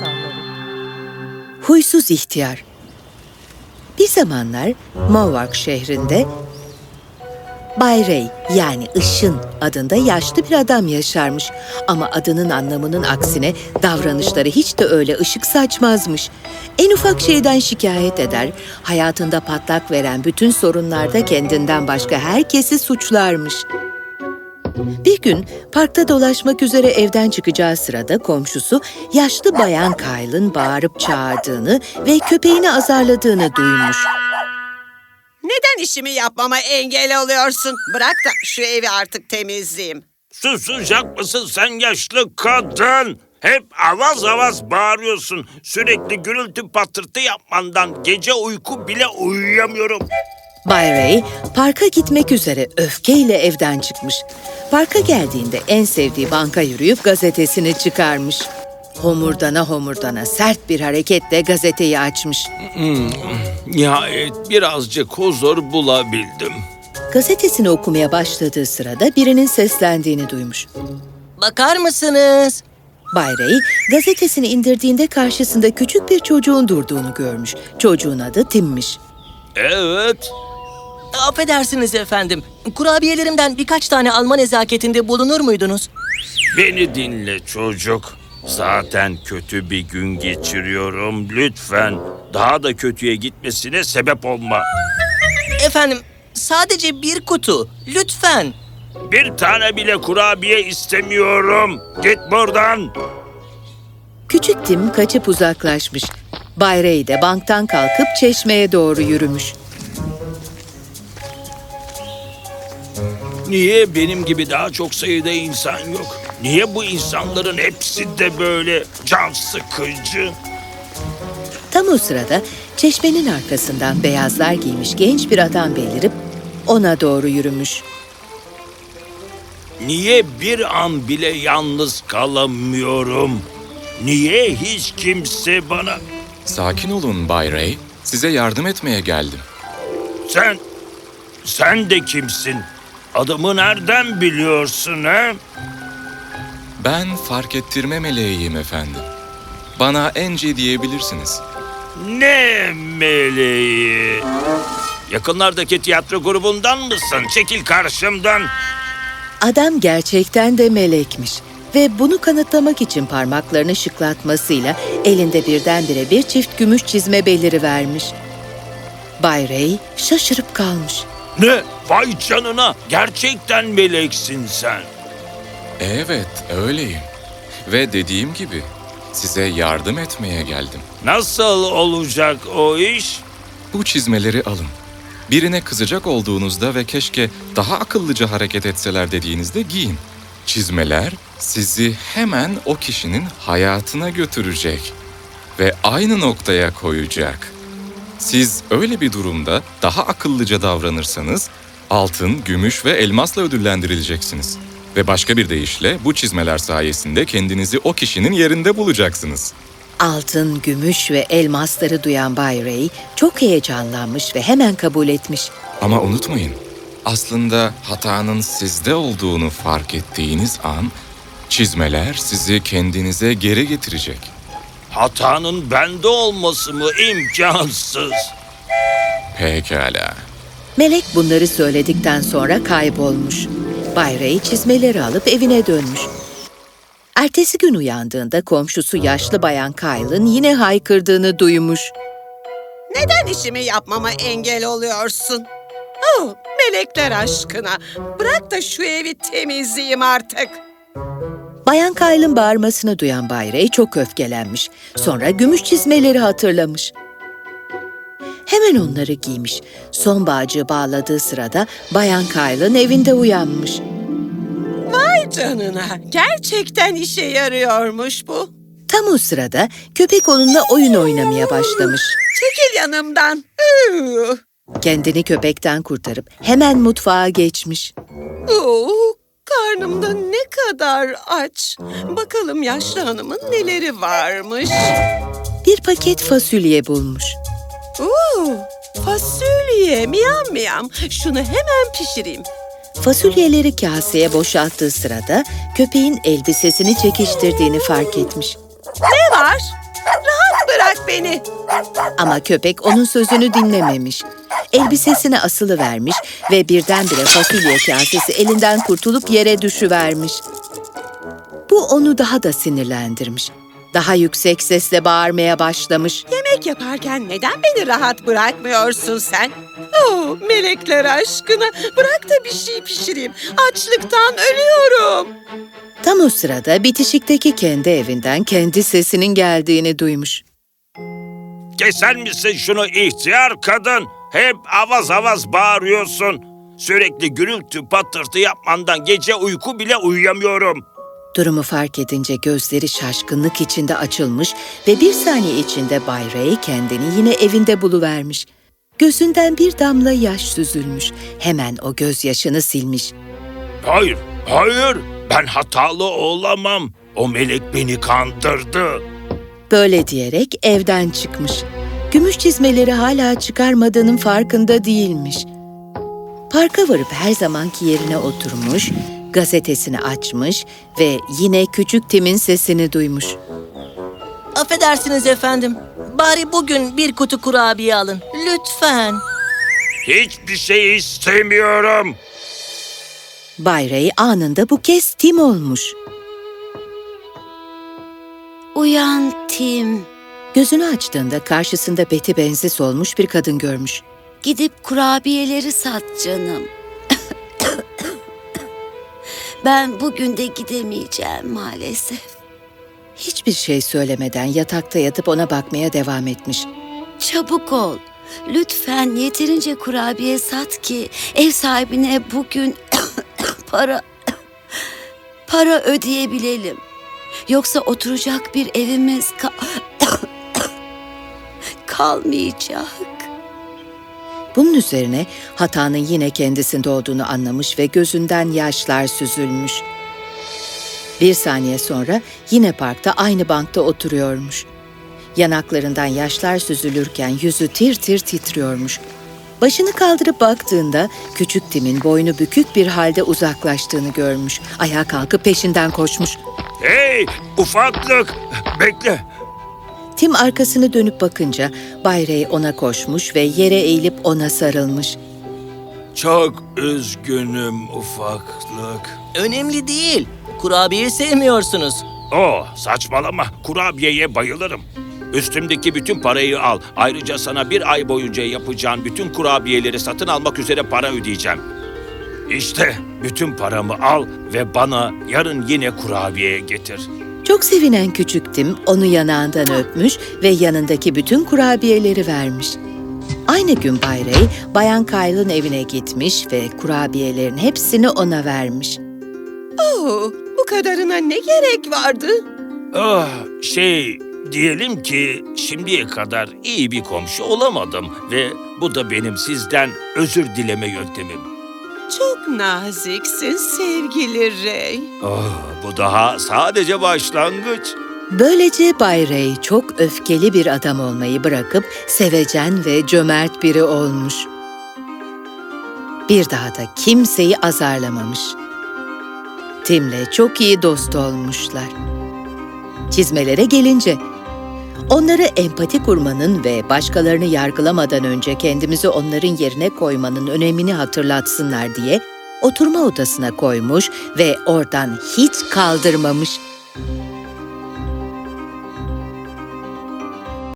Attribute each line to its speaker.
Speaker 1: masalları.
Speaker 2: Huysuz ihtiyar. Bir zamanlar Morvark şehrinde Bay Ray yani Işın adında yaşlı bir adam yaşarmış. Ama adının anlamının aksine davranışları hiç de öyle ışık saçmazmış. En ufak şeyden şikayet eder, hayatında patlak veren bütün sorunlarda kendinden başka herkesi suçlarmış. Bir gün parkta dolaşmak üzere evden çıkacağı sırada komşusu yaşlı bayan Kyle'ın bağırıp çağırdığını ve köpeğini azarladığını duymuş.
Speaker 3: Neden işimi yapmama engel oluyorsun? Bırak da şu evi artık temizleyeyim.
Speaker 4: Susacak mısın sen yaşlı kadın? Hep avaz avaz bağırıyorsun. Sürekli gürültü patırtı yapmandan gece uyku bile uyuyamıyorum.
Speaker 2: Bay Ray parka gitmek üzere öfkeyle evden çıkmış. Parka geldiğinde en sevdiği banka yürüyüp gazetesini çıkarmış. Homurdana homurdana sert bir hareketle gazeteyi açmış.
Speaker 4: Nihayet birazcık huzur bulabildim.
Speaker 2: Gazetesini okumaya başladığı sırada birinin seslendiğini duymuş.
Speaker 5: Bakar mısınız?
Speaker 2: Bay Ray gazetesini indirdiğinde karşısında küçük bir çocuğun durduğunu görmüş. Çocuğun adı Tim'miş.
Speaker 4: Evet,
Speaker 5: Affedersiniz efendim. Kurabiyelerimden birkaç tane alma nezaketinde bulunur muydunuz?
Speaker 4: beni dinle çocuk. Zaten kötü bir gün geçiriyorum. Lütfen daha da kötüye gitmesine sebep olma.
Speaker 5: Efendim, sadece bir kutu. Lütfen.
Speaker 4: Bir tane bile kurabiye istemiyorum. Git buradan.
Speaker 2: Küçük Tim kaçıp uzaklaşmış. Bay Ray de banktan kalkıp çeşmeye doğru yürümüş.
Speaker 4: Niye benim gibi daha çok sayıda insan yok? Niye bu insanların hepsi de böyle can sıkıcı?
Speaker 2: Tam o sırada çeşmenin arkasından beyazlar giymiş genç bir adam belirip ona doğru yürümüş.
Speaker 4: Niye bir an bile yalnız kalamıyorum? Niye hiç kimse bana...
Speaker 6: Sakin olun Bay Ray. Size yardım etmeye geldim.
Speaker 4: Sen... Sen de kimsin? Adımı nereden biliyorsun ha?
Speaker 6: Ben fark ettirme meleğiyim efendim. Bana Angie diyebilirsiniz.
Speaker 4: Ne meleği? Yakınlardaki tiyatro grubundan mısın? Çekil karşımdan.
Speaker 2: Adam gerçekten de melekmiş ve bunu kanıtlamak için parmaklarını şıklatmasıyla elinde birdenbire bir çift gümüş çizme beliri vermiş. Bay Ray şaşırıp kalmış.
Speaker 4: Ne? Vay canına. Gerçekten meleksin sen.
Speaker 6: Evet, öyleyim. Ve dediğim gibi size yardım etmeye geldim.
Speaker 4: Nasıl olacak o iş?
Speaker 6: Bu çizmeleri alın. Birine kızacak olduğunuzda ve keşke daha akıllıca hareket etseler dediğinizde giyin. Çizmeler sizi hemen o kişinin hayatına götürecek ve aynı noktaya koyacak. Siz öyle bir durumda daha akıllıca davranırsanız altın, gümüş ve elmasla ödüllendirileceksiniz. Ve başka bir deyişle bu çizmeler sayesinde kendinizi o kişinin yerinde bulacaksınız.
Speaker 2: Altın, gümüş ve elmasları duyan Bay Ray çok heyecanlanmış ve hemen kabul etmiş.
Speaker 6: Ama unutmayın, aslında hatanın sizde olduğunu fark ettiğiniz an çizmeler sizi kendinize geri getirecek.
Speaker 4: Hatanın bende olması mı imkansız?
Speaker 6: Pekala.
Speaker 2: Melek bunları söyledikten sonra kaybolmuş. Bay Ray çizmeleri alıp evine dönmüş. Ertesi gün uyandığında komşusu yaşlı bayan Kyle'ın yine haykırdığını duymuş.
Speaker 3: Neden işimi yapmama engel oluyorsun? Oh, melekler aşkına. Bırak da şu evi temizleyeyim artık.
Speaker 2: Bayan Kyle'ın bağırmasını duyan Bay Ray çok öfkelenmiş. Sonra gümüş çizmeleri hatırlamış. Hemen onları giymiş. Son bağcığı bağladığı sırada Bayan Kyle'ın evinde uyanmış.
Speaker 3: Vay canına. Gerçekten işe yarıyormuş bu.
Speaker 2: Tam o sırada köpek onunla oyun oynamaya başlamış.
Speaker 3: Çekil yanımdan.
Speaker 2: Kendini köpekten kurtarıp hemen mutfağa geçmiş.
Speaker 3: Oo, karnımda ne kadar aç. Bakalım yaşlı hanımın neleri varmış.
Speaker 2: Bir paket fasulye bulmuş.
Speaker 3: Oo, fasulye, miyam miyam. Şunu hemen pişireyim.
Speaker 2: Fasulyeleri kaseye boşalttığı sırada köpeğin elbisesini çekiştirdiğini fark etmiş.
Speaker 3: Ne var? Seni.
Speaker 2: Ama köpek onun sözünü dinlememiş. Elbisesine asılı vermiş ve birdenbire fasulye kasesi elinden kurtulup yere düşüvermiş. Bu onu daha da sinirlendirmiş. Daha yüksek sesle bağırmaya başlamış.
Speaker 3: Yemek yaparken neden beni rahat bırakmıyorsun sen? Oh, melekler aşkına bırak da bir şey pişireyim. Açlıktan ölüyorum.
Speaker 2: Tam o sırada bitişikteki kendi evinden kendi sesinin geldiğini duymuş.
Speaker 4: Keser misin şunu ihtiyar kadın? Hep avaz avaz bağırıyorsun. Sürekli gürültü patırtı yapmandan gece uyku bile uyuyamıyorum.
Speaker 2: Durumu fark edince gözleri şaşkınlık içinde açılmış ve bir saniye içinde Bay Ray kendini yine evinde buluvermiş. Gözünden bir damla yaş süzülmüş. Hemen o gözyaşını silmiş.
Speaker 4: Hayır, hayır. Ben hatalı olamam. O melek beni kandırdı.
Speaker 2: Böyle diyerek evden çıkmış. Gümüş çizmeleri hala çıkarmadığının farkında değilmiş. Parka varıp her zamanki yerine oturmuş, gazetesini açmış ve yine küçük Tim'in sesini duymuş.
Speaker 5: Affedersiniz efendim. Bari bugün bir kutu kurabiye alın. Lütfen.
Speaker 4: Hiçbir şey istemiyorum.
Speaker 2: Bay Ray anında bu kez Tim olmuş.
Speaker 1: Uyan Tim.
Speaker 2: Gözünü açtığında karşısında beti benzi solmuş bir kadın görmüş.
Speaker 1: Gidip kurabiyeleri sat canım. ben bugün de gidemeyeceğim maalesef.
Speaker 2: Hiçbir şey söylemeden yatakta yatıp ona bakmaya devam etmiş.
Speaker 1: Çabuk ol. Lütfen yeterince kurabiye sat ki ev sahibine bugün para para ödeyebilelim. Yoksa oturacak bir evimiz ka- kalmayacak.
Speaker 2: Bunun üzerine hatanın yine kendisinde olduğunu anlamış ve gözünden yaşlar süzülmüş. Bir saniye sonra yine parkta aynı bankta oturuyormuş. Yanaklarından yaşlar süzülürken yüzü tir tir titriyormuş. Başını kaldırıp baktığında küçük Tim'in boynu bükük bir halde uzaklaştığını görmüş. Ayağa kalkıp peşinden koşmuş.
Speaker 4: Hey, ufaklık. Bekle.
Speaker 2: Tim arkasını dönüp bakınca Bay Ray ona koşmuş ve yere eğilip ona sarılmış.
Speaker 4: Çok üzgünüm ufaklık.
Speaker 5: Önemli değil. Kurabiye sevmiyorsunuz.
Speaker 4: Oh, saçmalama. Kurabiyeye bayılırım. Üstümdeki bütün parayı al. Ayrıca sana bir ay boyunca yapacağın bütün kurabiyeleri satın almak üzere para ödeyeceğim. İşte bütün paramı al ve bana yarın yine kurabiye getir.
Speaker 2: Çok sevinen küçük Tim onu yanağından öpmüş ve yanındaki bütün kurabiyeleri vermiş. Aynı gün Bay Ray, Bayan Kyle'ın evine gitmiş ve kurabiyelerin hepsini ona vermiş.
Speaker 3: Oh, bu kadarına ne gerek vardı?
Speaker 4: Ah, şey, diyelim ki şimdiye kadar iyi bir komşu olamadım ve bu da benim sizden özür dileme yöntemim.
Speaker 3: Çok naziksin sevgili Ray.
Speaker 4: Oh, bu daha sadece başlangıç.
Speaker 2: Böylece Bay Ray çok öfkeli bir adam olmayı bırakıp sevecen ve cömert biri olmuş. Bir daha da kimseyi azarlamamış. Tim'le çok iyi dost olmuşlar. Çizmelere gelince, onları empati kurmanın ve başkalarını yargılamadan önce kendimizi onların yerine koymanın önemini hatırlatsınlar diye oturma odasına koymuş ve oradan hiç kaldırmamış.